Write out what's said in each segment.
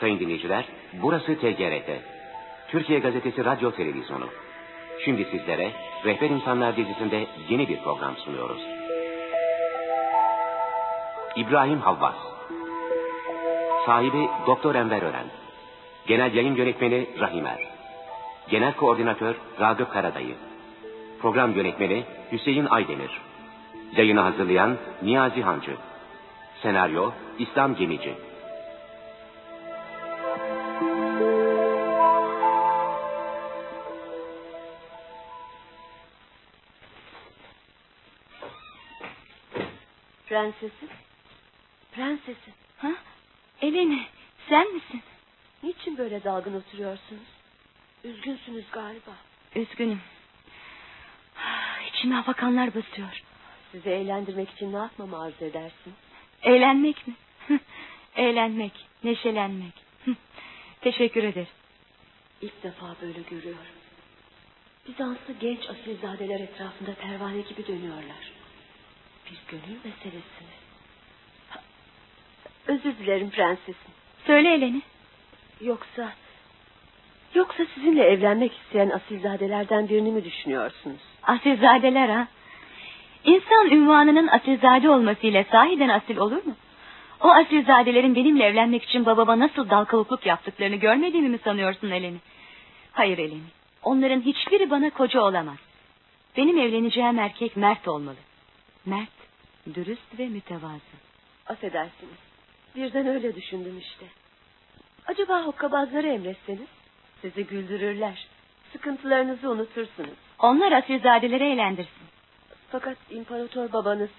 Sayın dinleyiciler, burası TGRT. Türkiye Gazetesi Radyo Televizyonu. Şimdi sizlere Rehber İnsanlar dizisinde yeni bir program sunuyoruz. İbrahim Havvas Sahibi Doktor Enver Ören Genel Yayın Yönetmeni Rahimer Genel Koordinatör Ragıp Karadayı Program Yönetmeni Hüseyin Aydemir Yayını hazırlayan Niyazi Hancı Senaryo İslam Gemici Prensesim. Prensesim. Ha? Eleni sen misin? Niçin böyle dalgın oturuyorsunuz? Üzgünsünüz galiba. Üzgünüm. İçime afakanlar basıyor. Sizi eğlendirmek için ne yapmamı arzu edersin? Eğlenmek mi? Eğlenmek, neşelenmek. Teşekkür ederim. İlk defa böyle görüyorum. Bizanslı genç asilzadeler etrafında pervane gibi dönüyorlar. Bir gönül meselesi mi? Özür dilerim prensesim. Söyle Eleni. Yoksa... Yoksa sizinle evlenmek isteyen asilzadelerden birini mi düşünüyorsunuz? Asilzadeler ha? İnsan ünvanının asilzade olmasıyla sahiden asil olur mu? O asilzadelerin benimle evlenmek için babama nasıl dal kavukluk yaptıklarını görmediğimi mi sanıyorsun Eleni? Hayır Eleni. Onların hiçbiri bana koca olamaz. Benim evleneceğim erkek mert olmalı. Mert, dürüst ve mütevazı. Affedersiniz. Birden öyle düşündüm işte. Acaba hokkabazları emretseniz? Sizi güldürürler. Sıkıntılarınızı unutursunuz. Onlar asilzadeleri eğlendirsin. Fakat imparator babanız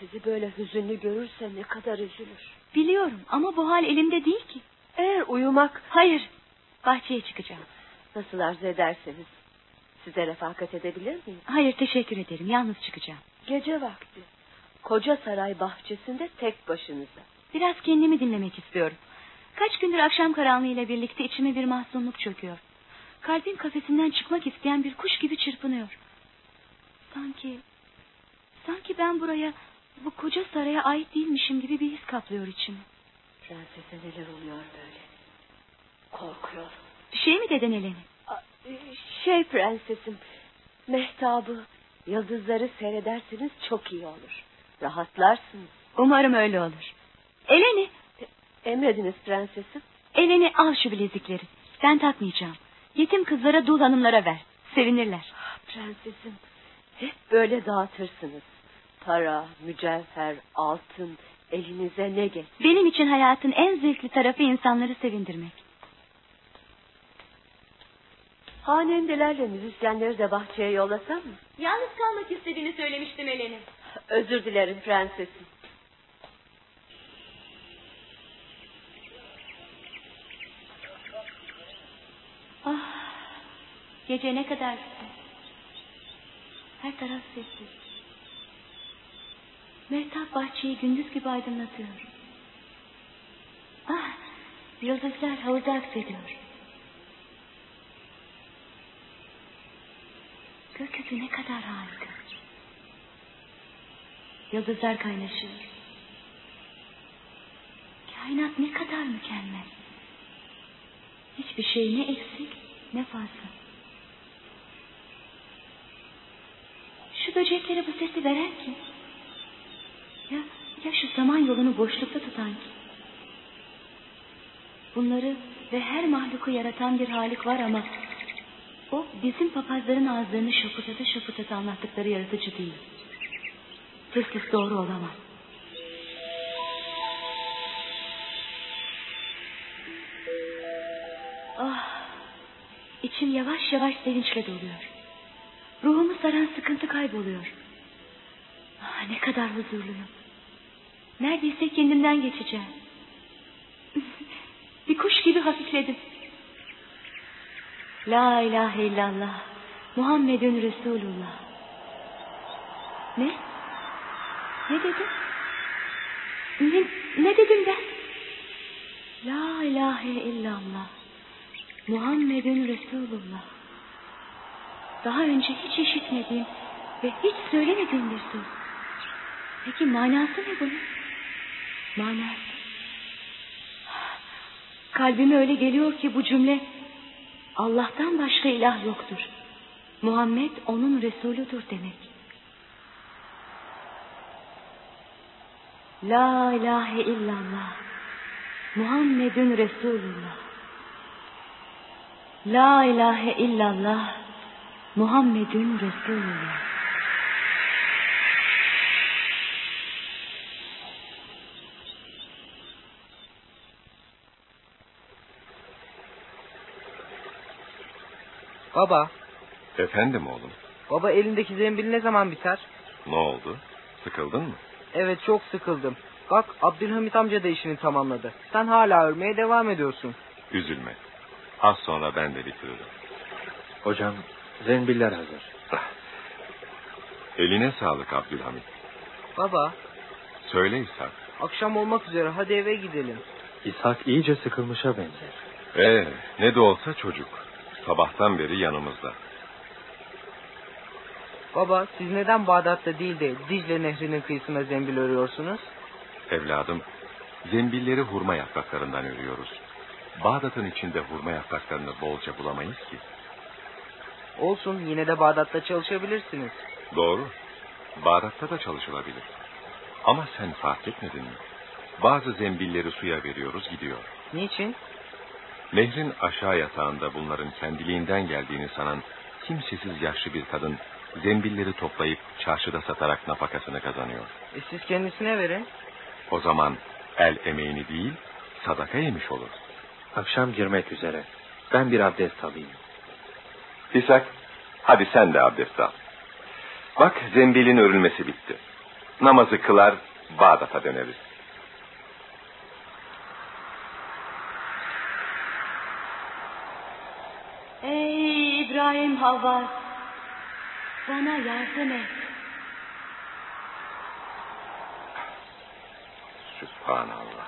sizi böyle hüzünlü görürse ne kadar üzülür. Biliyorum ama bu hal elimde değil ki. Eğer uyumak... Hayır, bahçeye çıkacağım. Nasıl arzu ederseniz. Size refakat edebilir miyim? Hayır, teşekkür ederim. Yalnız çıkacağım. Gece vakti. Koca saray bahçesinde tek başınıza. Biraz kendimi dinlemek istiyorum. Kaç gündür akşam karanlığıyla birlikte içime bir mahzunluk çöküyor. Kalbim kafesinden çıkmak isteyen bir kuş gibi çırpınıyor. Sanki... Sanki ben buraya, bu koca saraya ait değilmişim gibi bir his kaplıyor içimi. Prensese neler oluyor böyle? Korkuyorum. Bir şey mi dedin Eleni? Şey prensesim, mehtabı, yıldızları seyrederseniz çok iyi olur. Rahatlarsınız. Umarım öyle olur. Eleni. Emrediniz prensesim. Eleni al şu bilezikleri. Ben takmayacağım. Yetim kızlara dul hanımlara ver. Sevinirler. Prensesim hep böyle dağıtırsınız. Para, mücevher, altın elinize ne geç. Benim için hayatın en zevkli tarafı insanları sevindirmek. Hanendelerle müzisyenleri de bahçeye yollasam mı? Yalnız kalmak istediğini söylemiştim Eleni. Özür dilerim prensesim. Ah, gece ne kadar güzel. Her taraf sessiz. Mehtap bahçeyi gündüz gibi aydınlatıyor. Ah, yıldızlar havuzda aksediyor. Gökyüzü ne kadar harika. Yıldızlar kaynaşıyor. Kainat ne kadar mükemmel. Hiçbir şey ne eksik ne fazla. Şu böceklere bu sesi veren kim? Ya, ya şu zaman yolunu boşlukta tutan kim? Bunları ve her mahluku yaratan bir halik var ama o bizim papazların ağızlarını şapırtata şapırtata anlattıkları yaratıcı değil. Sessiz doğru olamaz. Ah, içim yavaş yavaş sevinçle doluyor. Ruhumu saran sıkıntı kayboluyor. Ah, ne kadar huzurluyum. Neredeyse kendimden geçeceğim. Bir kuş gibi hafifledim. La ilahe illallah. Muhammedun Resulullah. Ne? Ne dedim? Ne, ne dedim ben? La ilahe illallah. Muhammedun Resulullah. Daha önce hiç işitmediğim ve hiç söylemediğim bir söz. Peki manası ne bunun? Manası. Kalbime öyle geliyor ki bu cümle Allah'tan başka ilah yoktur. Muhammed onun Resuludur demek. La ilahe illallah. Muhammedun Resulullah. La ilahe illallah. Muhammedun Resulullah. Baba, Efendim oğlum. baba elindeki zembil ne zaman biter? Ne oldu? Sıkıldın mı? Evet çok sıkıldım. Bak Abdülhamit amca da işini tamamladı. Sen hala örmeye devam ediyorsun. Üzülme. Az sonra ben de bitiririm. Hocam zembiller hazır. Eline sağlık Abdülhamit. Baba, Söyle İshak. akşam olmak üzere hadi eve gidelim. İshak iyice sıkılmışa benzer. Ee, ne de olsa çocuk. Sabahtan beri yanımızda. Baba, siz neden Bağdat'ta değil de Dicle Nehri'nin kıyısına zembil örüyorsunuz? Evladım, zembilleri hurma yapraklarından örüyoruz. Bağdat'ın içinde hurma yapraklarını bolca bulamayız ki. Olsun, yine de Bağdat'ta çalışabilirsiniz. Doğru. Bağdat'ta da çalışılabilir. Ama sen fark etmedin mi? Bazı zembilleri suya veriyoruz gidiyor. Niçin? Nehrin aşağı yatağında bunların kendiliğinden geldiğini sanan kimsesiz yaşlı bir kadın zembilleri toplayıp çarşıda satarak nafakasını kazanıyor. E siz kendisine verin. O zaman el emeğini değil sadaka yemiş olur. Akşam girmek üzere. Ben bir abdest alayım. İshak hadi sen de abdest al. Bak zembilin örülmesi bitti. Namazı kılar Bağdat'a döneriz. Ey İbrahim Havva. Bana yardım et. Sübhanallah.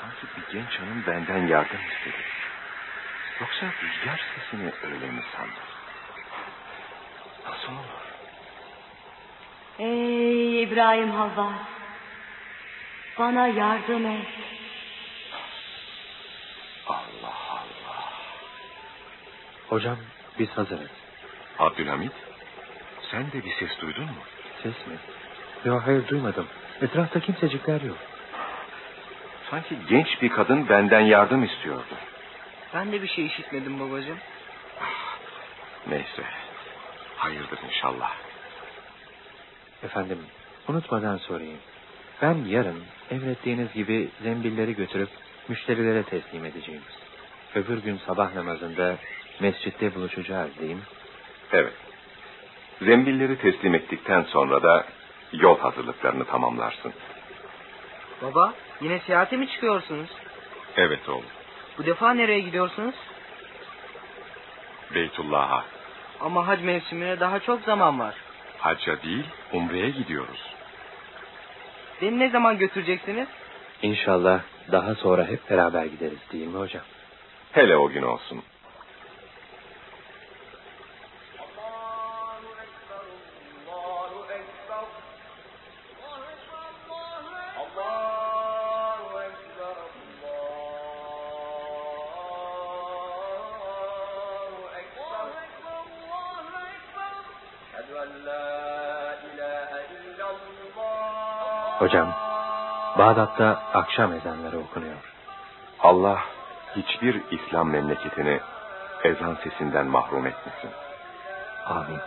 Sanki bir genç hanım benden yardım istedi. Yoksa rüzgar sesini öyle mi sandı? Nasıl olur? Ey İbrahim Havva. Bana yardım et. Allah Allah. Hocam biz hazırız. Abdülhamit, sen de bir ses duydun mu? Ses mi? Yok hayır duymadım. Etrafta kimsecikler yok. Sanki genç bir kadın benden yardım istiyordu. Ben de bir şey işitmedim babacığım. Neyse. Hayırdır inşallah. Efendim unutmadan sorayım. Ben yarın emrettiğiniz gibi zembilleri götürüp müşterilere teslim edeceğim. Öbür gün sabah namazında mescitte buluşacağız değil mi? Evet. Zembilleri teslim ettikten sonra da yol hazırlıklarını tamamlarsın. Baba, yine seyahate mi çıkıyorsunuz? Evet oğlum. Bu defa nereye gidiyorsunuz? Beytullah'a. Ama hac mevsimine daha çok zaman var. Hacca değil, umreye gidiyoruz. Beni ne zaman götüreceksiniz? İnşallah daha sonra hep beraber gideriz değil mi hocam? Hele o gün olsun. Hocam Bağdat'ta akşam ezanları okunuyor. Allah hiçbir İslam memleketini ezan sesinden mahrum etmesin. Amin.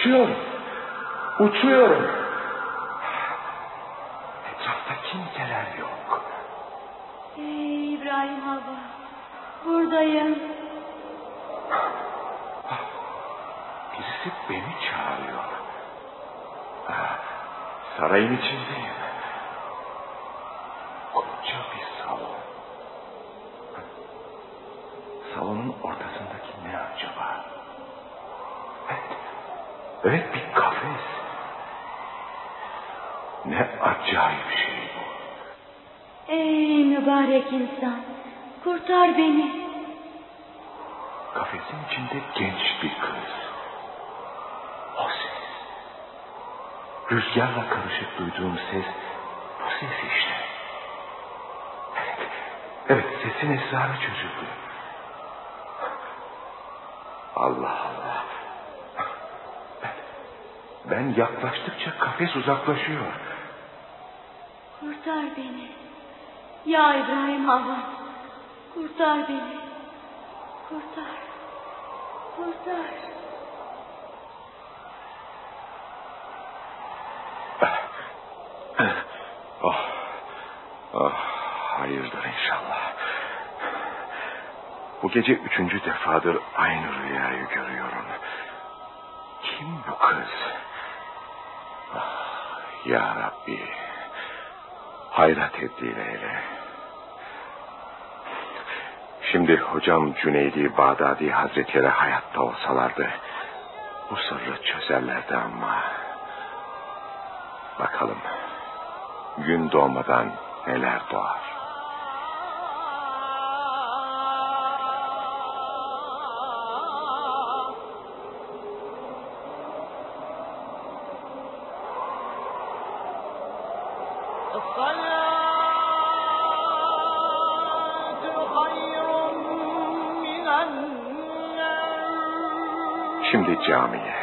Uçuyorum. Uçuyorum. Etrafta kimseler yok. Ey İbrahim Hava. Buradayım. Birisi beni çağırıyor. Ah, Sarayın içindeyim. Koca bir salon. Salonun ortasındaki ne acaba? Evet, evet bir kafes. Ne acayip şey bu. Ey mübarek insan. Kurtar beni. Kafesin içinde genç bir kız. O ses. Rüzgarla karışık duyduğum ses bu ses işte. Evet, sesin esrarı çözüldü. Allah Allah. Ben, yaklaştıkça kafes uzaklaşıyor. Kurtar beni. Ya İbrahim Hava. Kurtar beni. Kurtar. Kurtar. Oh, oh, hayırdır inşallah. Bu gece üçüncü defadır aynı rüyayı görüyorum. Kim bu kız? Ah, ya Rabbi, hayrat tebdil eyle. Şimdi hocam Cüneydi Bağdadi Hazretleri hayatta olsalardı, bu sırrı çözerlerdi ama... Bakalım, gün doğmadan neler doğar. Şimdi camiye.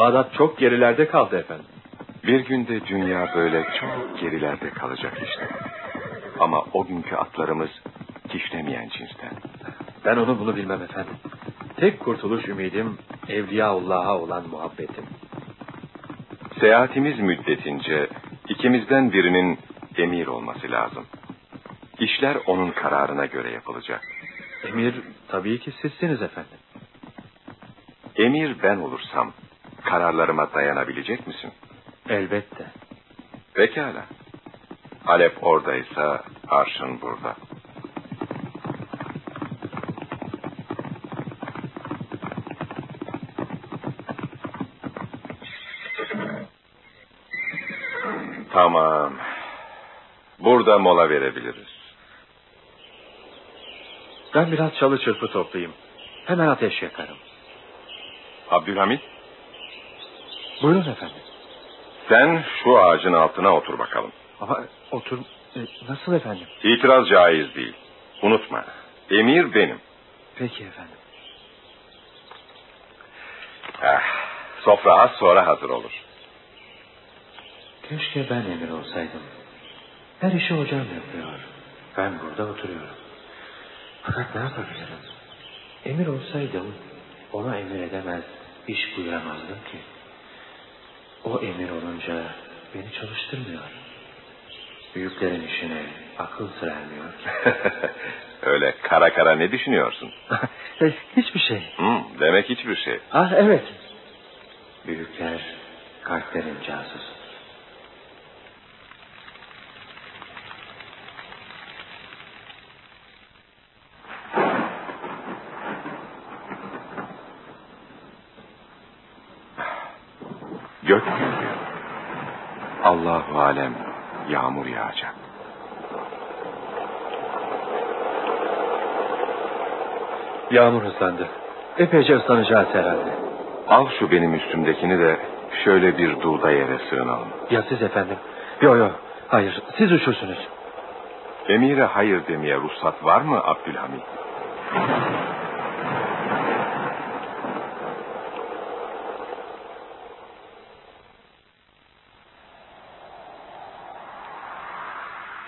Bağdat çok gerilerde kaldı efendim. Bir günde dünya böyle çok gerilerde kalacak işte. Ama o günkü atlarımız kişnemeyen cinsten. Ben onu bunu bilmem efendim. Tek kurtuluş ümidim Evliyaullah'a olan muhabbetim. Seyahatimiz müddetince ikimizden birinin emir olması lazım. İşler onun kararına göre yapılacak. Emir tabii ki sizsiniz efendim. Emir ben olursam kararlarıma dayanabilecek misin? Elbette. Pekala. Alep oradaysa arşın burada. Tamam. Burada mola verebiliriz. Ben biraz çalı çırpı toplayayım. Hemen ateş yakarım. Abdülhamit, Buyurun efendim. sen şu ağacın altına otur bakalım. Ama otur... e, nasıl efendim? İtiraz caiz değil. Unutma. Emir benim. Peki efendim. Eh, sofra az sonra hazır olur. Keşke ben emir olsaydım. Her işi hocam yapıyor. Ben burada oturuyorum. Fakat ne yapabilirim? Emir olsaydım ona emir edemez, iş buyuramazdım ki. O emir olunca beni çalıştırmıyor. Büyüklerin işine akıl sır ermiyor. Öyle kara kara ne düşünüyorsun? Hiçbir şey. Hmm, demek hiçbir şey. Ah evet. Büyükler kalplerin casusu. Yağmur hızlandı. Epeyce ıslanacağız herhalde. Al şu benim üstümdekini de şöyle bir dulda yere sığınalım. Ya siz efendim? Yo yo. Hayır. Siz uçursunuz. Emire hayır demeye ruhsat var mı Abdülhamit?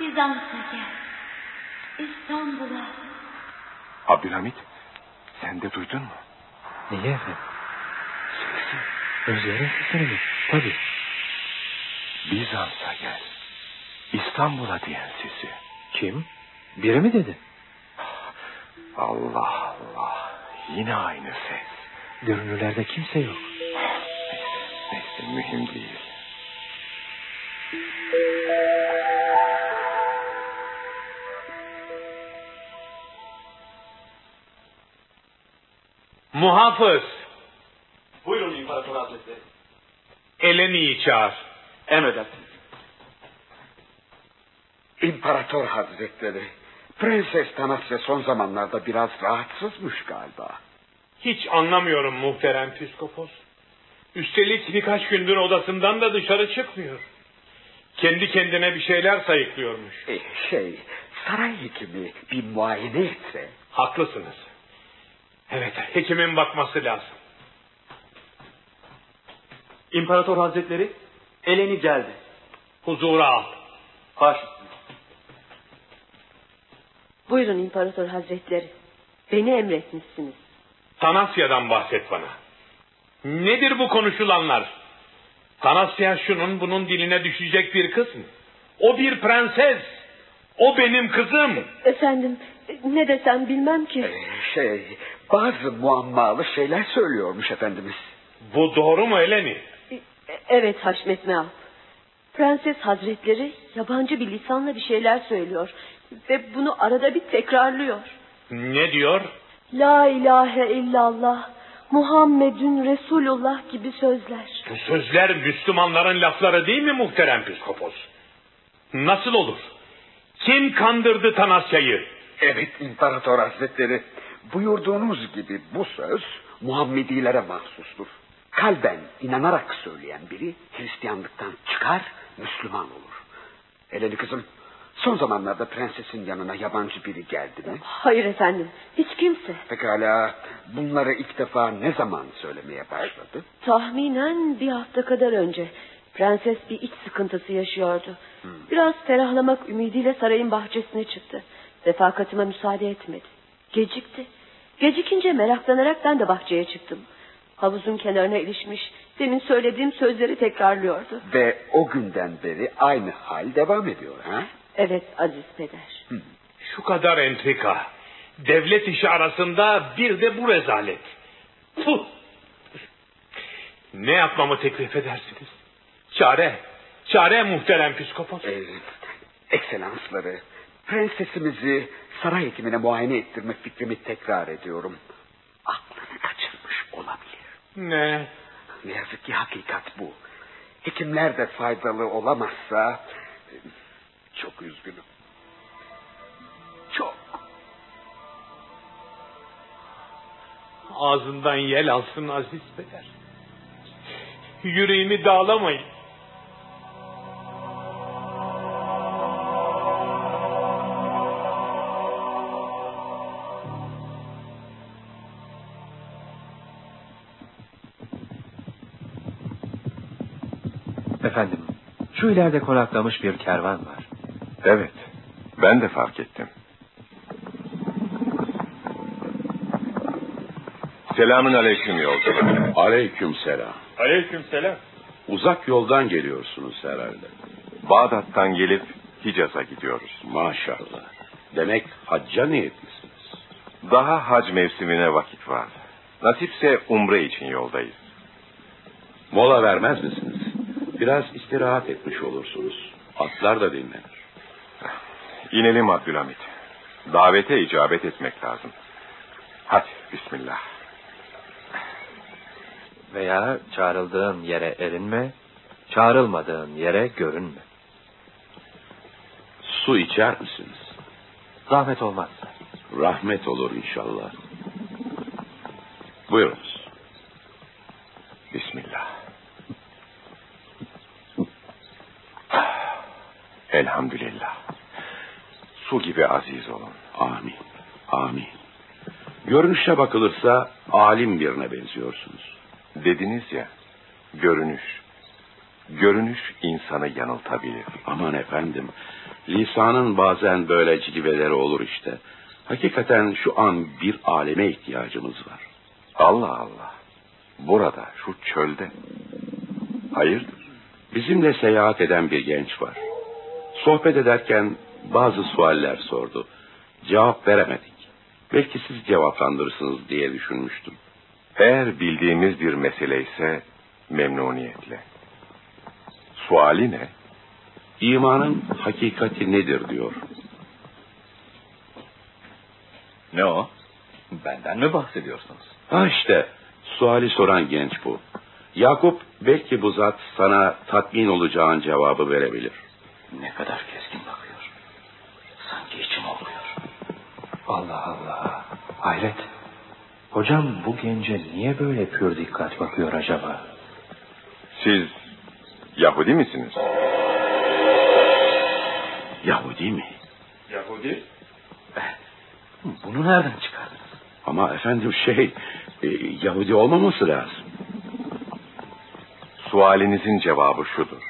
Bizans'a gel. İstanbul'a. Abdülhamit duydun mu? Niye efendim? Sesi. Özlerin sesini mi? Tabii. Bizans'a gel. İstanbul'a diyen sesi. Kim? Biri mi dedi? Allah Allah. Yine aynı ses. Görünürlerde kimse yok. Neyse mühim değil. Muhafız, Buyurun İmparator Hazretleri. Eleni'yi çağır. Emredersiniz. İmparator Hazretleri, Prenses Tanasya son zamanlarda biraz rahatsızmış galiba. Hiç anlamıyorum muhterem püskopos. Üstelik birkaç gündür odasından da dışarı çıkmıyor. Kendi kendine bir şeyler sayıklıyormuş. E, şey, saray hekimi bir muayene etse. Haklısınız. Evet, hekimin bakması lazım. İmparator Hazretleri, Eleni geldi. Huzura al. Baş. Buyurun İmparator Hazretleri. Beni emretmişsiniz. Tanasya'dan bahset bana. Nedir bu konuşulanlar? Tanasya şunun bunun diline düşecek bir kız mı? O bir prenses. O benim kızım. Efendim ne desem bilmem ki. E, şey, bazı muammalı şeyler söylüyormuş efendimiz. Bu doğru mu Eleni? E, Evet Haşmet Meal. Prenses Hazretleri yabancı bir lisanla bir şeyler söylüyor. Ve bunu arada bir tekrarlıyor. Ne diyor? La ilahe illallah, Muhammedun Resulullah gibi sözler. Bu sözler Müslümanların lafları değil mi muhterem püskopos? Nasıl olur? Kim kandırdı Tanasya'yı? Evet İmparator Hazretleri, buyurduğunuz gibi bu söz Muhammedilere mahsustur. Kalben inanarak söyleyen biri Hristiyanlıktan çıkar, Müslüman olur. Eleni kızım, son zamanlarda prensesin yanına yabancı biri geldi mi? Hayır efendim, hiç kimse. Pekala, bunları ilk defa ne zaman söylemeye başladı? Tahminen bir hafta kadar önce. Prenses bir iç sıkıntısı yaşıyordu. Biraz ferahlamak ümidiyle sarayın bahçesine çıktı. Refakatıma müsaade etmedi. Gecikti. Gecikince meraklanarak ben de bahçeye çıktım. Havuzun kenarına ilişmiş, demin söylediğim sözleri tekrarlıyordu. Ve o günden beri aynı hal devam ediyor ha? Evet Aziz Peder. Şu kadar entrika. Devlet işi arasında bir de bu rezalet. Puh! Ne yapmamı teklif edersiniz? Çare, çare muhterem püskopos. Ee, ekselansları, prensesimizi saray hekimine muayene ettirme fikrimi tekrar ediyorum. Aklını kaçırmış olabilir. Ne? Ne yazık ki hakikat bu. Hekimler de faydalı olamazsa çok üzgünüm. Çok. Ağzından yel alsın aziz peder. Yüreğimi dağlamayın. Şu ileride konaklamış bir kervan var. Evet. Ben de fark ettim. Selamün aleyküm yolcular. Aleyküm selam. Aleyküm selam. Uzak yoldan geliyorsunuz herhalde. Bağdat'tan gelip Hicaz'a gidiyoruz. Maşallah. Demek hacca niyetlisiniz. Daha hac mevsimine vakit var. Nasipse umre için yoldayız. Mola vermez misiniz? Biraz istirahat etmiş olursunuz. Atlar da dinlenir. İnelim Abdülhamit. Davete icabet etmek lazım. Hadi bismillah. Veya çağrıldığın yere erinme, çağrılmadığın yere görünme. Su içer misiniz? Zahmet olmazsa. Rahmet olur inşallah. Buyurunuz. Bismillah. Elhamdülillah. Su gibi aziz olun. Amin. Amin. Görünüşe bakılırsa alim birine benziyorsunuz. Dediniz ya, görünüş. Görünüş insanı yanıltabilir. Aman efendim, lisanın bazen böyle cilveleri olur işte. Hakikaten şu an bir aleme ihtiyacımız var. Allah Allah. Burada, şu çölde. Hayırdır? Bizimle seyahat eden bir genç var. Sohbet ederken bazı sualler sordu. Cevap veremedik. Belki siz cevaplandırırsınız diye düşünmüştüm. Eğer bildiğimiz bir mesele ise memnuniyetle. Suali ne? İmanın hakikati nedir diyor. Ne o? Benden mi bahsediyorsunuz? Ha işte suali soran genç bu. Yakup belki bu zat sana tatmin olacağın cevabı verebilir. Ne kadar keskin bakıyor. Sanki içim oluyor. Allah Allah. Hayret. Hocam bu gence niye böyle pür dikkat bakıyor acaba? Siz Yahudi misiniz? Yahudi mi? Yahudi? Bunu nereden çıkardınız? Ama efendim şey, e, Yahudi olmaması lazım. Sualinizin cevabı şudur.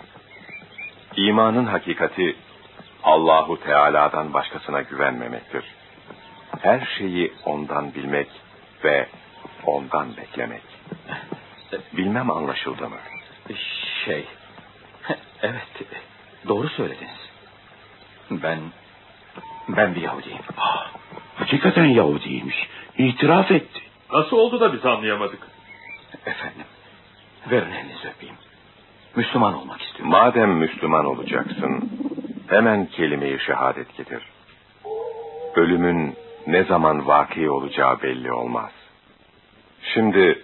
İmanın hakikati Allahu Teala'dan başkasına güvenmemektir. Her şeyi ondan bilmek ve ondan beklemek. Bilmem anlaşıldı mı? Şey, evet, doğru söylediniz. Ben, ben bir Yahudiyim. Ah, hakikaten Yahudiymiş. İtiraf etti. Nasıl oldu da biz anlayamadık? Efendim, verin elinizi öpeyim. Müslüman olmak istiyorum. Madem Müslüman olacaksın, hemen kelime-i şehadet getir. Ölümün ne zaman vaki olacağı belli olmaz. Şimdi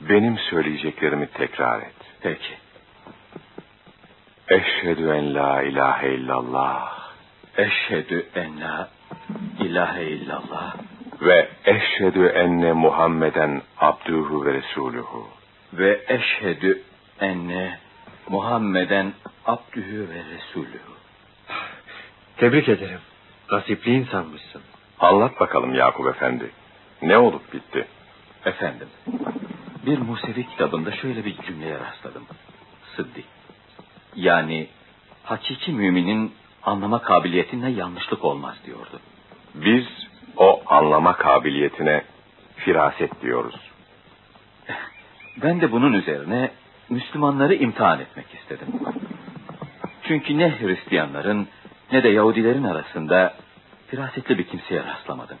benim söyleyeceklerimi tekrar et. Peki. Eşhedü en la ilahe illallah. Eşhedü en la ilahe illallah. Ve eşhedü enne Muhammeden abduhu ve resuluhu. Ve eşhedü enne Muhammeden abdühü ve resulühü. Tebrik ederim. Nasipli insanmışsın. Anlat bakalım Yakup Efendi. Ne olup bitti? Efendim, bir Musevi kitabında şöyle bir cümleye rastladım. Sıddik. Yani hakiki müminin anlama kabiliyetinde yanlışlık olmaz diyordu. Biz o anlama kabiliyetine firaset diyoruz. Ben de bunun üzerine Müslümanları imtihan etmek istedim. Çünkü ne Hristiyanların ne de Yahudilerin arasında firasetli bir kimseye rastlamadım.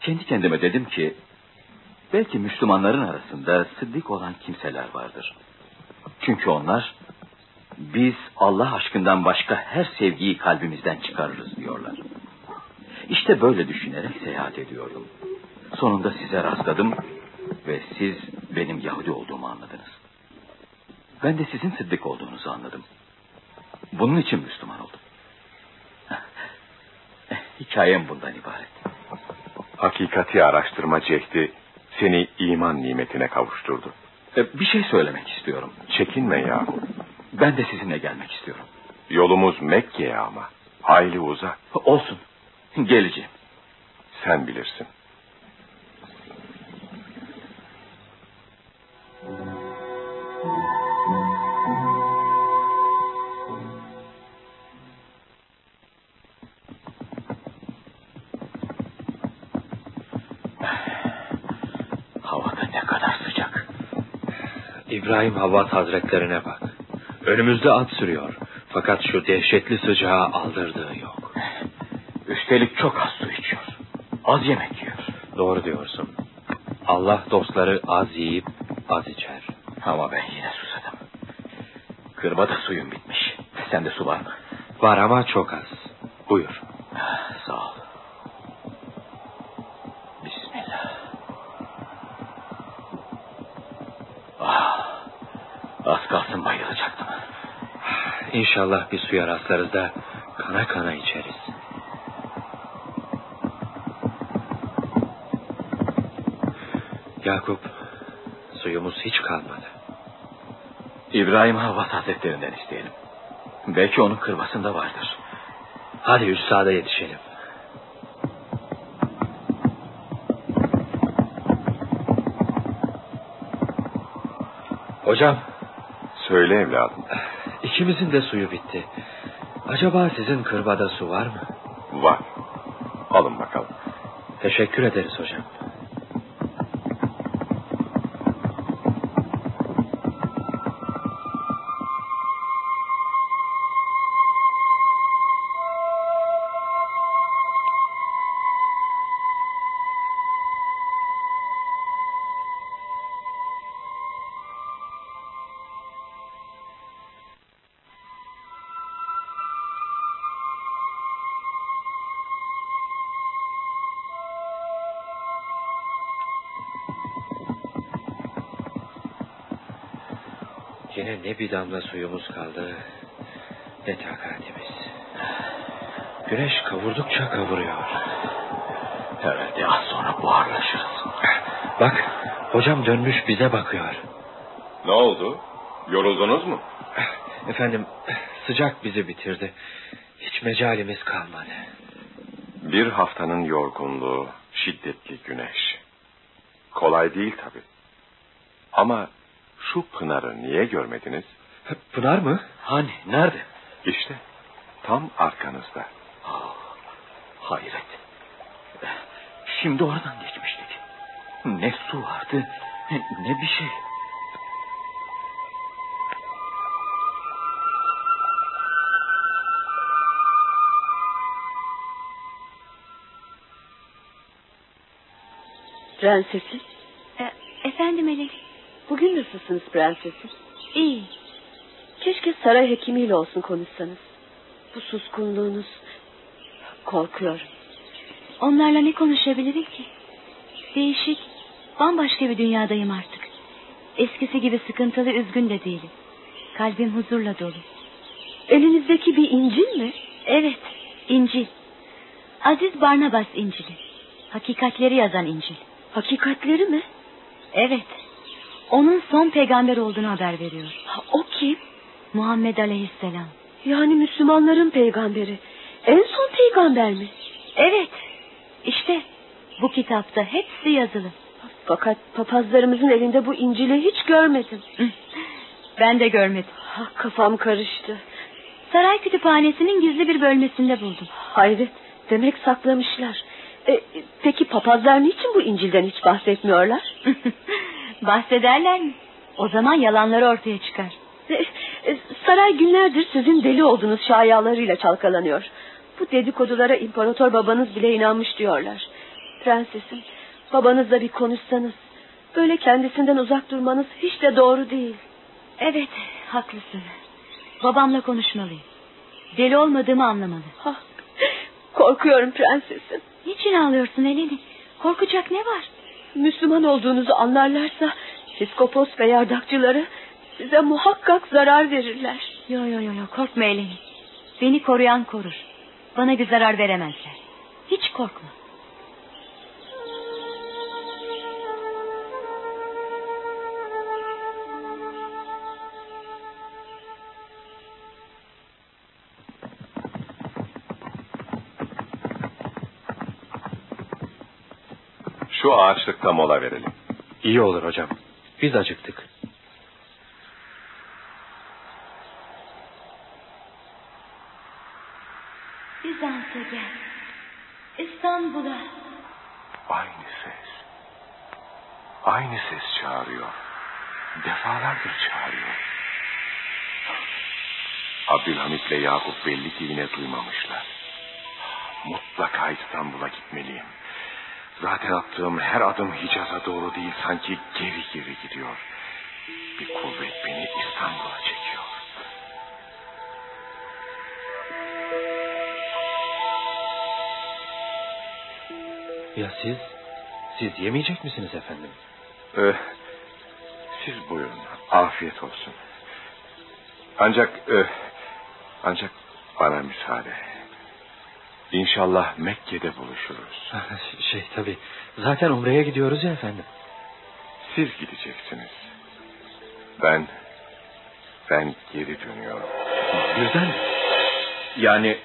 Kendi kendime dedim ki belki Müslümanların arasında sıddık olan kimseler vardır. Çünkü onlar biz Allah aşkından başka her sevgiyi kalbimizden çıkarırız diyorlar. İşte böyle düşünerek seyahat ediyordum. Sonunda size rastladım ve siz benim Yahudi olduğumu anladınız. Ben de sizin sıddık olduğunuzu anladım. Bunun için Müslüman oldum. Hikayem bundan ibaret. Hakikati araştırma cehdi seni iman nimetine kavuşturdu. E, bir şey söylemek istiyorum. Çekinme yahu. Ben de sizinle gelmek istiyorum. Yolumuz Mekke'ye ama. Hayli uzak. Olsun. Geleceğim. Sen bilirsin. İbrahim Havvat Hazretlerine bak. Önümüzde at sürüyor. Fakat şu dehşetli sıcağı aldırdığı yok. Üstelik çok az su içiyor. Az yemek yiyor. Doğru diyorsun. Allah dostları az yiyip az içer. Ama ben yine susadım. Kırbada suyum bitmiş. Sende su var mı? Var ama çok az. Buyur. İnşallah bir suya rastlarız da kana kana içeriz. Yakup, suyumuz hiç kalmadı. İbrahim Havvat Hazretlerinden isteyelim. Belki onun kırbasında vardır. Hadi üstada yetişelim. Hocam. Söyle evladım. İkimizin de suyu bitti. Acaba sizin kırbada su var mı? Var. Alın bakalım. Teşekkür ederiz hocam. Bir damla suyumuz kaldı ne takatimiz. Güneş kavurdukça kavuruyor. Herhalde az sonra buharlaşırız. Bak hocam dönmüş bize bakıyor. Ne oldu? Yoruldunuz mu? Efendim sıcak bizi bitirdi. Hiç mecalimiz kalmadı. Bir haftanın yorgunluğu, şiddetli güneş. Kolay değil tabi. Ama şu Pınar'ı niye görmediniz? Pınar mı? Hani? Nerede? İşte tam arkanızda. Oh, hayret. Şimdi oradan geçmiştik. Ne su vardı ne bir şey. Prensesim. E, efendim Elif. Bugün nasılsınız prensesim? İyi. Keşke saray hekimiyle olsun konuşsanız. Bu suskunluğunuz... Korkuyorum. Onlarla ne konuşabilirim ki? Değişik, bambaşka bir dünyadayım artık. Eskisi gibi sıkıntılı, üzgün de değilim. Kalbim huzurla dolu. Elinizdeki bir İncil mi? Evet, İncil. Aziz Barnabas İncil'i. Hakikatleri yazan İncil. Hakikatleri mi? Evet. Onun son peygamber olduğunu haber veriyor. Ha, o kim? Muhammed Aleyhisselam. Yani Müslümanların peygamberi. En son peygamber mi? Evet. İşte bu kitapta hepsi yazılı. Fakat papazlarımızın elinde bu İncil'i hiç görmedim. Ben de görmedim. Ha, kafam karıştı. Saray kütüphanesinin gizli bir bölmesinde buldum. Hayret. Demek saklamışlar. E, peki papazlar niçin bu İncil'den hiç bahsetmiyorlar? Bahsederler mi? O zaman yalanları ortaya çıkar. E, e, saray günlerdir sizin deli olduğunuz şayalarıyla çalkalanıyor. Bu dedikodulara imparator babanız bile inanmış diyorlar. Prensesim, babanızla bir konuşsanız. Böyle kendisinden uzak durmanız hiç de doğru değil. Evet, haklısın. Babamla konuşmalıyım. Deli olmadığımı anlamalı. Ha, korkuyorum prensesim. Niçin ağlıyorsun Eleni? Korkacak ne var? Müslüman olduğunuzu anlarlarsa piskopos ve yardakçıları size muhakkak zarar verirler. Yo yo yo yo korkma Eleni. Beni koruyan korur. Bana bir zarar veremezler. Hiç korkma. Şu ağaçlıkta mola verelim. İyi olur hocam. Biz acıktık. Bizans'a gel. İstanbul'a. Aynı ses. Aynı ses çağırıyor. Defalardır çağırıyor. Abdülhamit ile Yakup belli ki yine duymamışlar. Mutlaka İstanbul'a gitmeliyim. Zaten attığım her adım Hicaz'a doğru değil sanki geri geri gidiyor. Bir kuvvet beni İstanbul'a çekiyor. Ya siz? Siz yemeyecek misiniz efendim? Ee, siz buyurun. Afiyet olsun. Ancak e, ancak bana müsaade. İnşallah Mekke'de buluşuruz. Şey tabii. Zaten Umre'ye gidiyoruz ya efendim. Siz gideceksiniz. Ben ben geri dönüyorum. Birden? Yani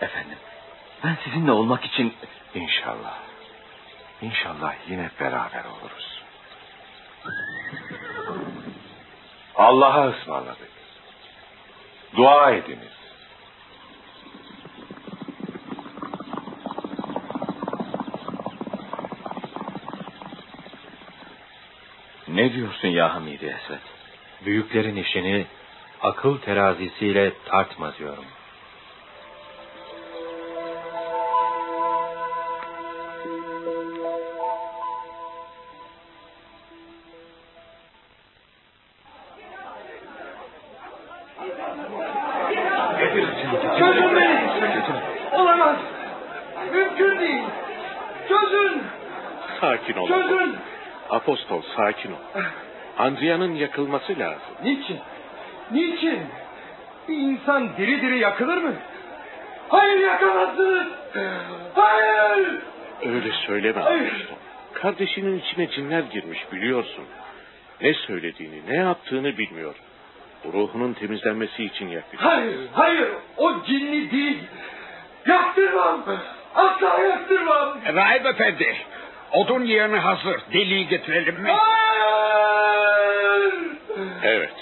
efendim ben sizinle olmak için İnşallah. İnşallah yine beraber oluruz. Allah'a ısmarladık. Dua ediniz. Ne diyorsun ya Hamidi Esvet? Büyüklerin işini akıl terazisiyle tartma diyorum. Andria'nın yakılması lazım. Niçin? Niçin? Bir insan diri diri yakılır mı? Hayır yakamazsınız. Hayır. Öyle söyleme Hayır. Kardeşinin içine cinler girmiş biliyorsun. Ne söylediğini, ne yaptığını bilmiyor. Ruhunun temizlenmesi için yakıyor. Hayır, hayır. O cinli değil. Yaktırmam. Asla yaktırmam. Rahip efendi, odun yığını hazır. Deliği getirelim mi? Hayır. Evet.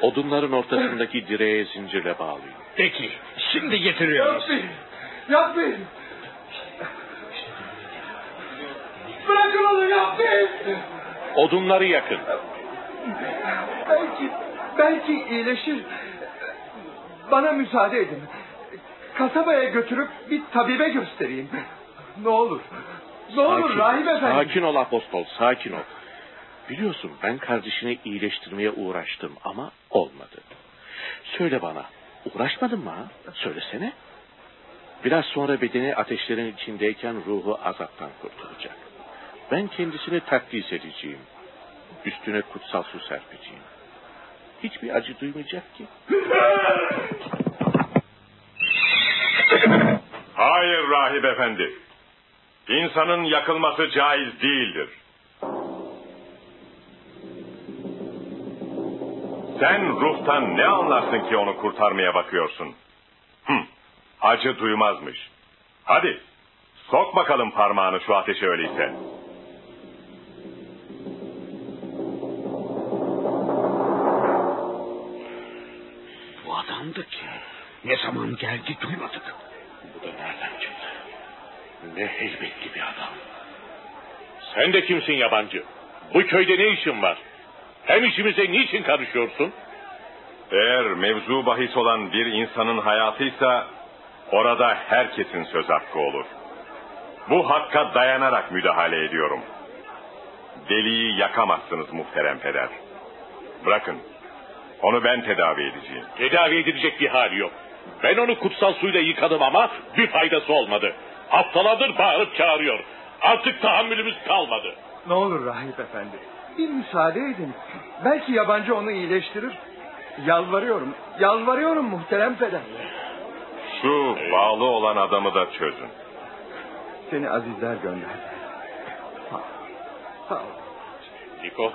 Odunların ortasındaki direğe zincirle bağlıyor. Peki, şimdi getiriyoruz. Yapmayın. Yapmayın. Bırakın onu yapmayın. Odunları yakın. Belki, belki iyileşir. Bana müsaade edin. Kasabaya götürüp bir tabibe göstereyim. Ne olur. Ne olur Sakin, rahip efendi. sakin ol apostol, sakin ol. Biliyorsun ben kardeşini iyileştirmeye uğraştım ama olmadı. Söyle bana, uğraşmadın mı ha? Söylesene. Biraz sonra bedeni ateşlerin içindeyken ruhu azaptan kurtulacak. Ben kendisini takdis edeceğim. Üstüne kutsal su serpeceğim. Hiçbir acı duymayacak ki. Hayır rahip efendi. İnsanın yakılması caiz değildir. Sen ruhtan ne anlarsın ki onu kurtarmaya bakıyorsun? Hı, acı duymazmış. Hadi, sok bakalım parmağını şu ateşe öyleyse. Bu adamdı ki. Ne zaman geldi duymadık. Bu da nereden çıktı? Ne heybetli bir adam. Sen de kimsin yabancı? Bu köyde ne işin var? Hem işimize niçin karışıyorsun? Eğer mevzu bahis olan bir insanın hayatıysa orada herkesin söz hakkı olur. Bu hakka dayanarak müdahale ediyorum. Deliği yakamazsınız muhterem peder. Bırakın. Onu ben tedavi edeceğim. Tedavi edilecek bir hali yok. Ben onu kutsal suyla yıkadım ama bir faydası olmadı. Haftalardır bağırıp çağırıyor. Artık tahammülümüz kalmadı. Ne olur rahip efendi. Bir müsaade edin. Belki yabancı onu iyileştirir. Yalvarıyorum. Yalvarıyorum muhterem peder. Şu bağlı olan adamı da çözün. Seni azizler gönderdi. Sağ ol. Sağ ol. Niko,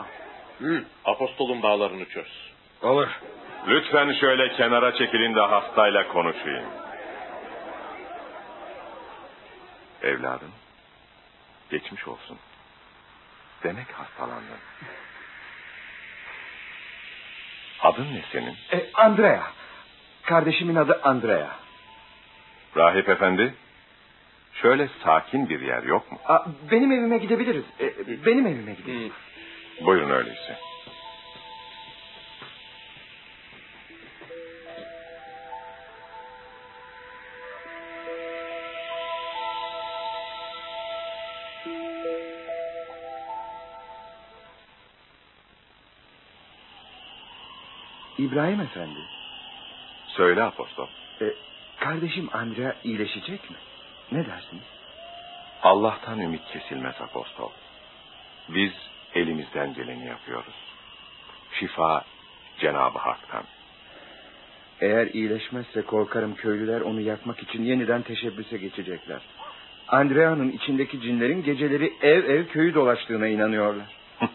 apostolun bağlarını çöz. Olur. Lütfen şöyle kenara çekilin de hastayla konuşayım. Evladım, geçmiş olsun. Demek hastalandın. Adın ne senin? E, Andrea. Kardeşimin adı Andrea. Rahip efendi, şöyle sakin bir yer yok mu? Aa, benim evime gidebiliriz. E, benim evime gidelim. Buyurun öyleyse. İbrahim efendi. Söyle apostol. E, kardeşim Andrea iyileşecek mi? Ne dersiniz? Allah'tan ümit kesilmez apostol. Biz elimizden geleni yapıyoruz. Şifa Cenab-ı Hak'tan. Eğer iyileşmezse korkarım köylüler onu yakmak için yeniden teşebbüse geçecekler. Andrea'nın içindeki cinlerin geceleri ev ev köyü dolaştığına inanıyorlar.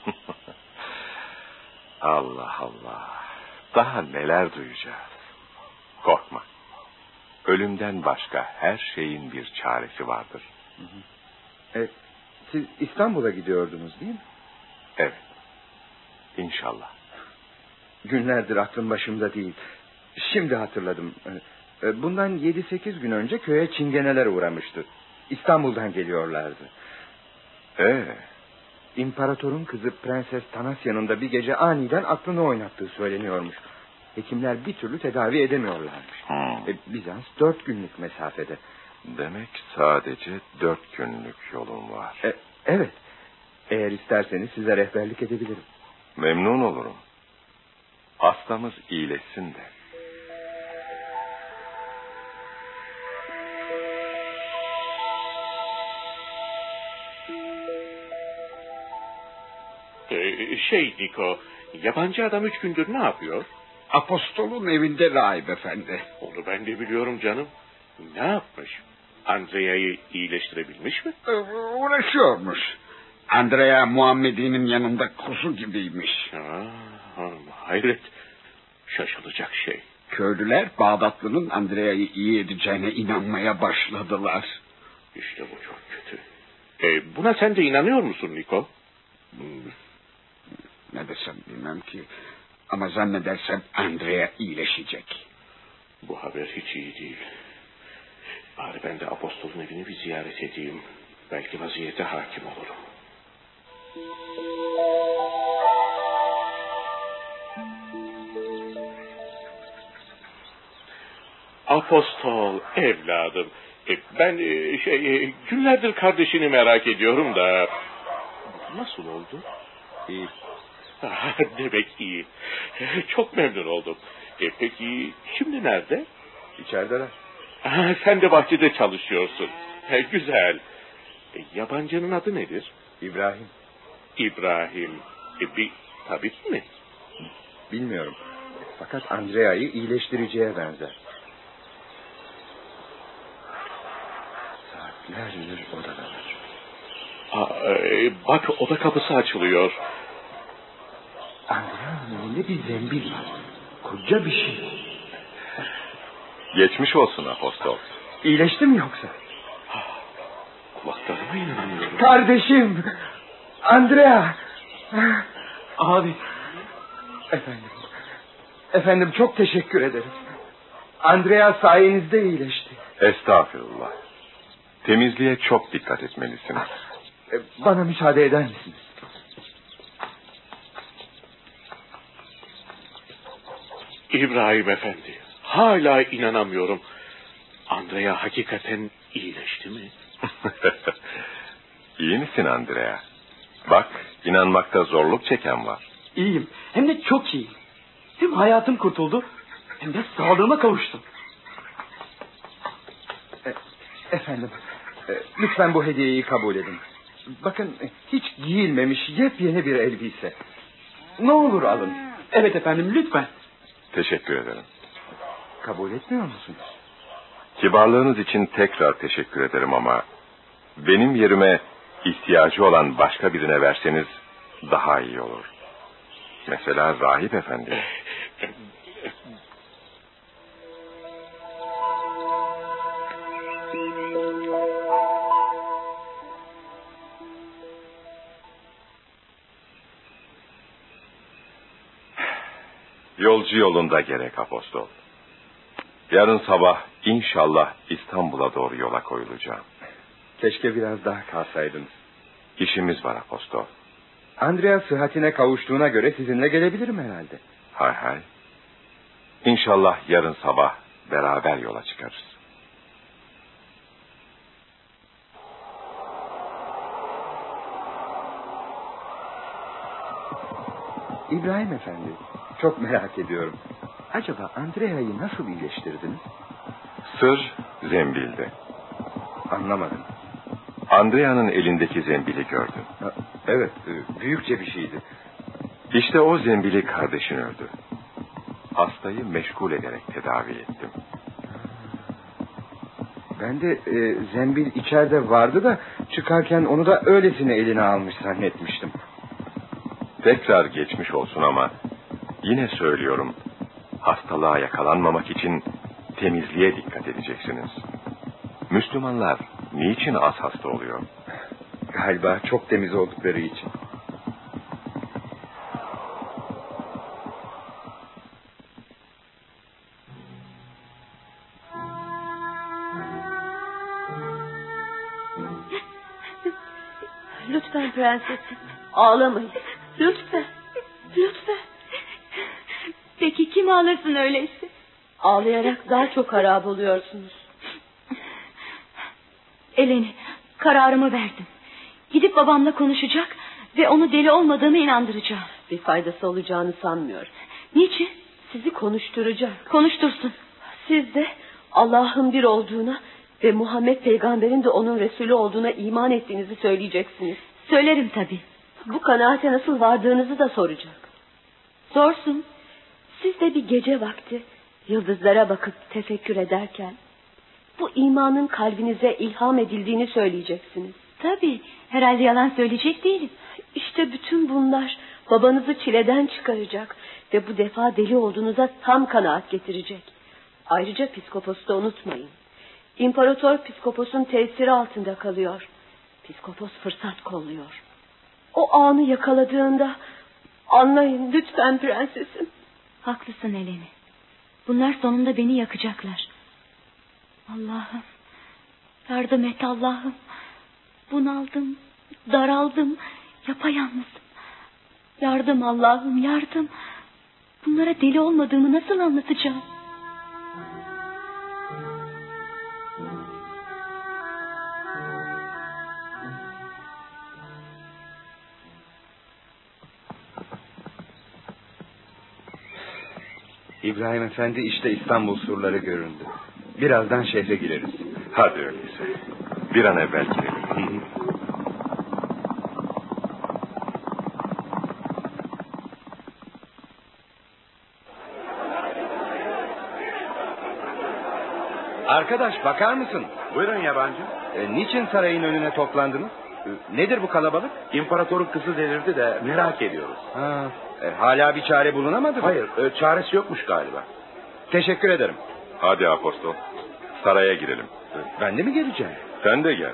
Allah Allah. Daha neler duyacağız. Korkma. Ölümden başka her şeyin bir çaresi vardır. E, siz İstanbul'a gidiyordunuz değil mi? Evet. İnşallah. Günlerdir aklım başımda değil. Şimdi hatırladım. E, Bundan 7-8 gün önce köye çingeneler uğramıştı. İstanbul'dan geliyorlardı. Ee, İmparatorun kızı Prenses Tanasya'nın da bir gece aniden aklını oynattığı söyleniyormuş. Hekimler bir türlü tedavi edemiyorlarmış. Hmm. E, Bizans dört günlük mesafede. demek sadece dört günlük yolun var. E, evet. Eğer isterseniz size rehberlik edebilirim. Memnun olurum. Hastamız iyileşsin de. Şey Niko, yabancı adam üç gündür ne yapıyor? Apostolun evinde rahip efendi. Onu ben de biliyorum canım. Ne yapmış? Andrea'yı iyileştirebilmiş mi? Ee, Uğraşıyormuş. Andrea Muhammedi'nin yanında kuzu gibiymiş. Aa, hayret. Şaşılacak şey. Köylüler Bağdatlı'nın Andrea'yı iyi edeceğine inanmaya başladılar. İşte bu çok kötü. Ee, buna sen de inanıyor musun Niko? Ne desem bilmem ki. Ama zannedersem Andrea iyileşecek. Bu haber hiç iyi değil. Bari ben de apostolun evini bir ziyaret edeyim. Belki vaziyete hakim olurum. Apostol evladım. E, Ben e, şey e, günlerdir kardeşini merak ediyorum da nasıl oldu? Demek iyi. Çok memnun oldum. E, peki şimdi nerede? İçerideler. Sen de bahçede çalışıyorsun. E, Güzel. E, Yabancının adı nedir? İbrahim. İbrahim. E, bir tabip mi? Bilmiyorum. Fakat Andrea'yı iyileştireceğe benzer. Saatlerdir odadalar. Aa, e, bak oda kapısı açılıyor. Andrea'nın elinde bir zembil var. Koca bir şey. Geçmiş olsun apostol. İyileşti mi yoksa? Kulaklarıma inanamıyorum. Kardeşim. Andrea. Abi. Efendim. Efendim çok teşekkür ederim. Andrea sayenizde iyileşti. Estağfurullah. Temizliğe çok dikkat etmelisiniz. Bana müsaade eder misiniz? İbrahim Efendi. Hala inanamıyorum. Andrea hakikaten iyileşti mi? İyi misin Andrea? Bak, inanmakta zorluk çeken var. İyiyim. Hem de çok iyiyim. Hem hayatım kurtuldu hem de sağlığıma kavuştum. Efendim. e, Lütfen bu hediyeyi kabul edin. Bakın e, hiç giyilmemiş yepyeni bir elbise. Ne olur alın. Evet efendim lütfen. Teşekkür ederim. Kabul etmiyor musunuz? Kibarlığınız için tekrar teşekkür ederim ama benim yerime ihtiyacı olan başka birine verseniz daha iyi olur. Mesela rahip efendi. Yolcu yolunda gerek apostol. Yarın sabah inşallah İstanbul'a doğru yola koyulacağım. Keşke biraz daha kalsaydınız. İşimiz var apostol. Andrea sıhhatine kavuştuğuna göre sizinle gelebilirim herhalde. Hay hay. İnşallah yarın sabah beraber yola çıkarız. İbrahim Efendi, çok merak ediyorum. Acaba Andrea'yı nasıl iyileştirdiniz? Sır zembilde. Anlamadım. Andrea'nın elindeki zembili gördüm. Ha, Evet, e, büyükçe bir şeydi. İşte o zembili kardeşin ördü. Hastayı meşgul ederek tedavi ettim. Ben de e, zembil içeride vardı da çıkarken onu da öylesine eline almış zannetmiştim. Tekrar geçmiş olsun ama yine söylüyorum. Hastalığa yakalanmamak için temizliğe dikkat edeceksiniz. Müslümanlar niçin az hasta oluyor? Galiba çok temiz oldukları için. Lütfen prensesim. Ağlamayın. Ağlasın öyleyse? Ağlayarak daha çok harap oluyorsunuz. Eleni, kararımı verdim. Gidip babamla konuşacak ve onu deli olmadığımı inandıracağım. Bir faydası olacağını sanmıyorum. Niçin? Sizi konuşturacak. Konuştursun. Siz de Allah'ın bir olduğuna ve Muhammed peygamberin de onun Resulü olduğuna iman ettiğinizi söyleyeceksiniz. Söylerim tabii. Bu kanaate nasıl vardığınızı da soracak. Sorsun. Siz de bir gece vakti yıldızlara bakıp tefekkür ederken bu imanın kalbinize ilham edildiğini söyleyeceksiniz. Tabii. Herhalde yalan söyleyecek değilim. İşte bütün bunlar babanızı çileden çıkaracak ve bu defa deli olduğunuza tam kanaat getirecek. Ayrıca psikoposu da unutmayın. İmparator psikoposun tesiri altında kalıyor. Psikopos fırsat kolluyor. O anı yakaladığında anlayın lütfen prensesim. Haklısın Eleni. Bunlar sonunda beni yakacaklar. Allah'ım. Yardım et Allah'ım. Bunaldım. Daraldım. Yapayalnızım. Yardım Allah'ım yardım. Bunlara deli olmadığımı nasıl anlatacağım? İbrahim Efendi işte İstanbul surları göründü. Birazdan şehre gireriz. Hadi öyleyse. Bir an evvel girelim. Arkadaş bakar mısın? Buyurun yabancı. E, niçin sarayın önüne toplandınız? Nedir bu kalabalık? İmparatorun kızı delirdi de merak ediyoruz. Ha, e, hala bir çare bulunamadı mı? Hayır, e, çaresi yokmuş galiba. Teşekkür ederim. Hadi apostol. Saraya girelim. Ben de mi geleceğim? Sen de gel.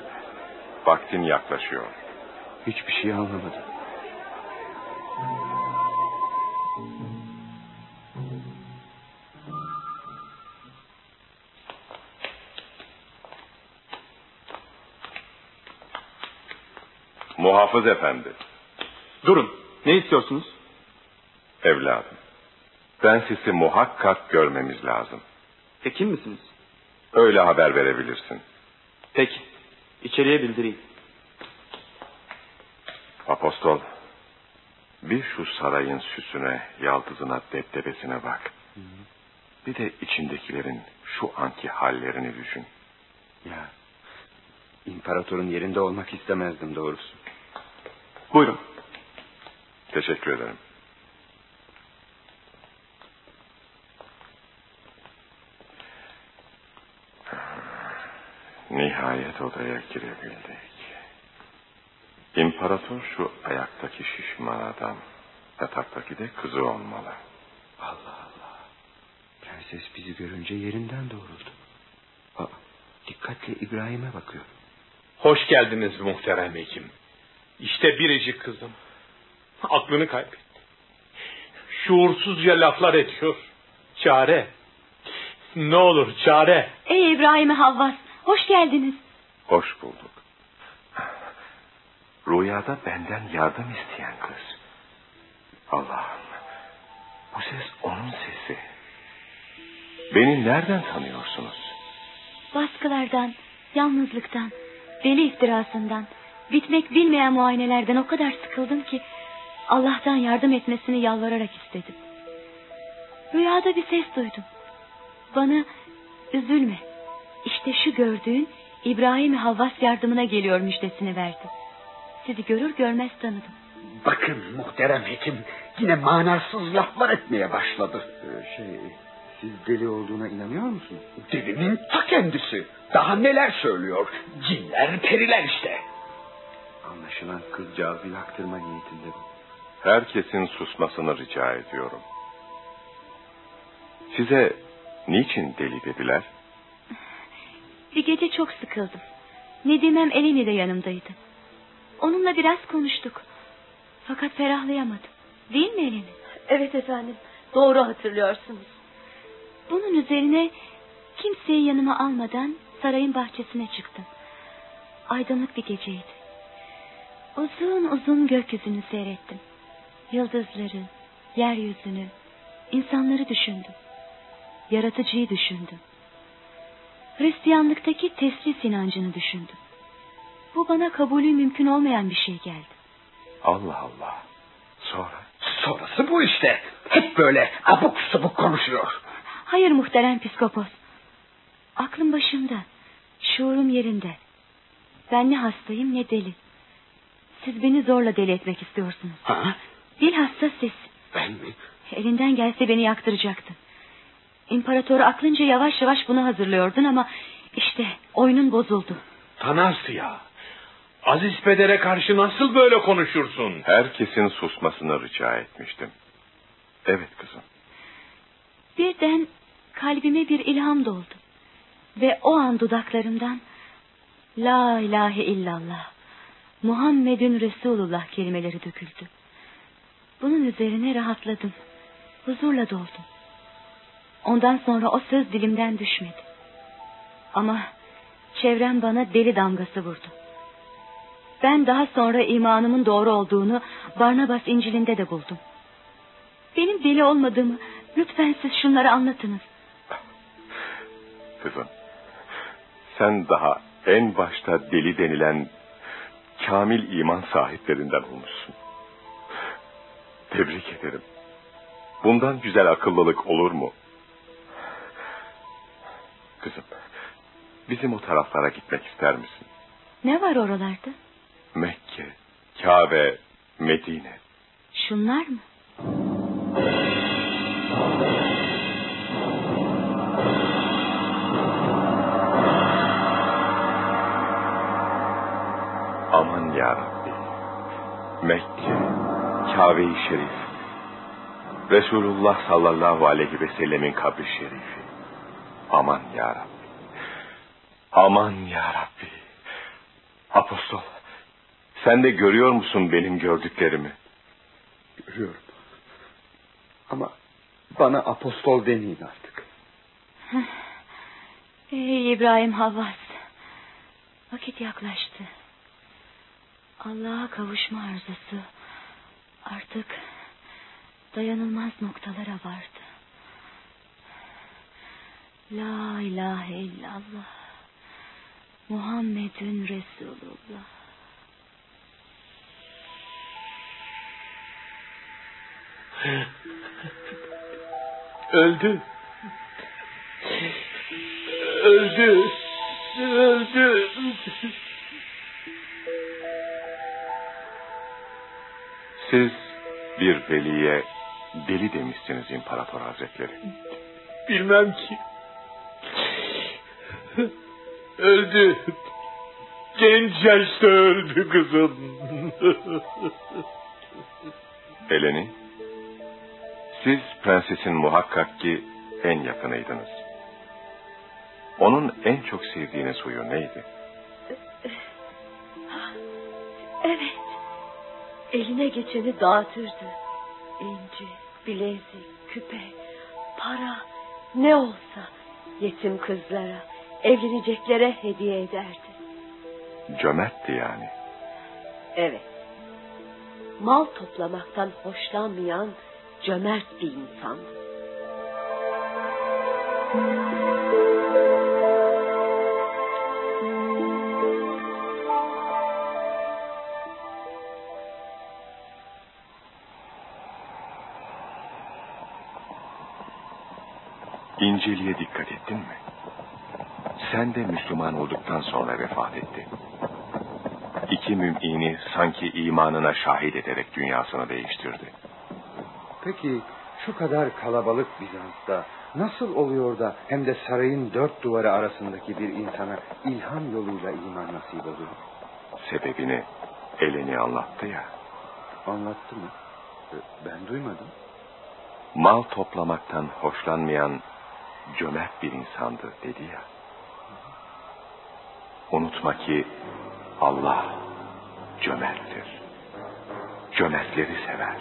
Vaktin yaklaşıyor. Hiçbir şey anlamadım. Muhafız efendi. Durun. Ne istiyorsunuz? Evladım. Ben sizi muhakkak görmemiz lazım. E kim misiniz? Öyle haber verebilirsin. Peki. İçeriye bildireyim. Apostol. Bir şu sarayın süsüne, yaldızına, deptebesine bak. Bir de içindekilerin şu anki hallerini düşün. Ya, imparatorun yerinde olmak istemezdim doğrusu. Buyurun. Teşekkür ederim. Nihayet odaya girebildik. İmparator şu ayaktaki şişman adam. Yataktaki de kızı olmalı. Allah Allah. Prenses bizi görünce yerinden doğruldu. Aa, dikkatle İbrahim'e bakıyor. Hoş geldiniz muhterem hekim. İşte biricik kızım. Aklını kaybetti. Şuursuzca laflar ediyor. Çare. Ne olur çare. Ey İbrahim Havvas, hoş geldiniz. Hoş bulduk. Rüyada benden yardım isteyen kız. Allah'ım. Bu ses onun sesi. Beni nereden tanıyorsunuz? Baskılardan, yalnızlıktan, deli iftirasından, bitmek bilmeyen muayenelerden o kadar sıkıldım ki Allah'tan yardım etmesini yalvararak istedim. Rüyada bir ses duydum. Bana üzülme. İşte şu gördüğün İbrahim Havvas yardımına geliyor müjdesini verdi. Sizi görür görmez tanıdım. Bakın muhterem hekim Yine manasız laflar etmeye başladı. Ee, şey, siz deli olduğuna inanıyor musunuz? Delinin ta kendisi. Daha neler söylüyor. Cinler, periler işte. Anlaşılan kızcağızı yaktırma niyetinde bu. Herkesin susmasını rica ediyorum. Size niçin deli dediler? Bir gece çok sıkıldım. Nedimem Eleni de yanımdaydı. Onunla biraz konuştuk. Fakat ferahlayamadım. Değil mi Eleni? Evet efendim. Doğru hatırlıyorsunuz. Bunun üzerine kimseyi yanıma almadan sarayın bahçesine çıktım. Aydınlık bir geceydi. Uzun uzun gökyüzünü seyrettim. Yıldızları, yeryüzünü, insanları düşündüm. Yaratıcıyı düşündüm. Hristiyanlıktaki teslis inancını düşündüm. Bu bana kabulü mümkün olmayan bir şey geldi. Allah Allah. Sonra? Sonrası bu işte. Hep böyle abuk subuk konuşuyor. Hayır muhterem psikopos. Aklım başımda. Şuurum yerinde. Ben ne hastayım ne deli. Siz beni zorla deli etmek istiyorsunuz. Ha? Bilhassa siz. Ben mi? Elinden gelse beni yaktıracaktın. İmparatoru aklınca yavaş yavaş bunu hazırlıyordun ama... ...işte oyunun bozuldu. Tanasya. Aziz pedere karşı nasıl böyle konuşursun? Herkesin susmasını rica etmiştim. Evet kızım. Birden kalbime bir ilham doldu. Ve o an dudaklarımdan... La ilahe illallah. Muhammedun Resulullah kelimeleri döküldü. Bunun üzerine rahatladım. Huzurla doldum. Ondan sonra o söz dilimden düşmedi. Ama çevrem bana deli damgası vurdu. Ben daha sonra imanımın doğru olduğunu Barnabas İncil'inde de buldum. Benim deli olmadığımı lütfen siz şunları anlatınız. Kızım, sen daha en başta deli denilen kamil iman sahiplerinden olmuşsun. Tebrik ederim. Bundan güzel akıllılık olur mu? Kızım, bizim o taraflara gitmek ister misin? Ne var oralarda? Mekke, Kabe, Medine. Şunlar mı? Aman ya Rabbi. Mekke, Kabe-i Şerif. Resulullah sallallahu aleyhi ve sellemin kabri şerifi. Aman ya Rabbi. Aman ya Rabbi. Apostol, sen de görüyor musun benim gördüklerimi? Görüyorum. Ama bana apostol demeyin artık. Ey İbrahim Havvas. Vakit yaklaştı. Allah'a kavuşma arzusu artık dayanılmaz noktalara vardı. La ilahe illallah. Muhammedun Resulullah. Öldü. Öldü. Öldü. Siz bir veliye deli demişsiniz İmparator Hazretleri. Bilmem ki. Öldü. Genç yaşta öldü kızım. Eleni, siz prensesin muhakkak ki en yakınıydınız. Onun en çok sevdiğiniz huyu neydi? Evet. Eline geçeni dağıtırdı. İnci, bilezik, küpe, para ne olsa yetim kızlara, evleneceklere hediye ederdi. Cömertti yani. Evet. Mal toplamaktan hoşlanmayan cömert bir insandı. İnceli'ye Müslüman olduktan sonra vefat etti. İki mümini sanki imanına şahit ederek dünyasını değiştirdi. Peki şu kadar kalabalık Bizans'ta nasıl oluyor da hem de sarayın dört duvarı arasındaki bir insana ilham yoluyla iman nasip oluyor? Sebebini Eleni anlattı ya. Anlattı mı? E, Ben duymadım. Mal toplamaktan hoşlanmayan cömert bir insandı dedi ya. Unutma ki Allah cömerttir. Cömertleri sever.